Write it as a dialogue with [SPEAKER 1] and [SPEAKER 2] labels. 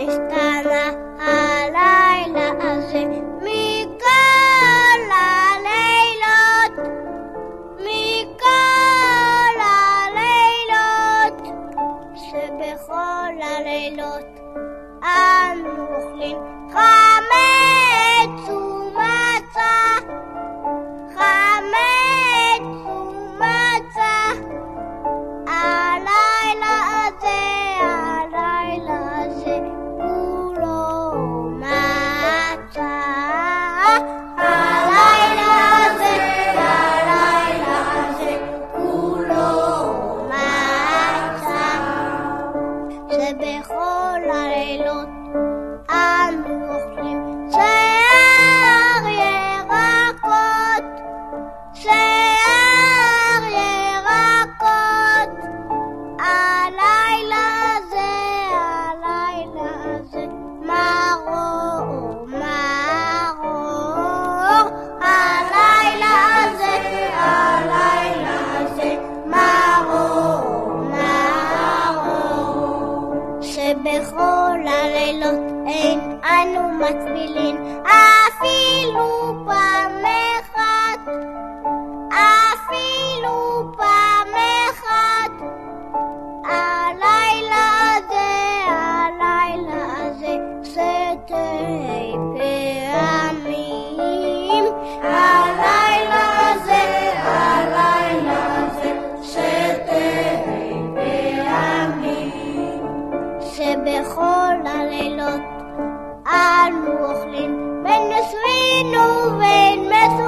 [SPEAKER 1] נשתנה הלילה הזה מכל הלילות, מכל הלילות, שבכל הלילות אנו אוכלים thank you שבכל הלילות אין אנו מצבילין אפילו פעם אחת, אפילו פעם אחת. הלילה הזה, הלילה הזה, סטייפר. الوخل من سوين وبين مسوين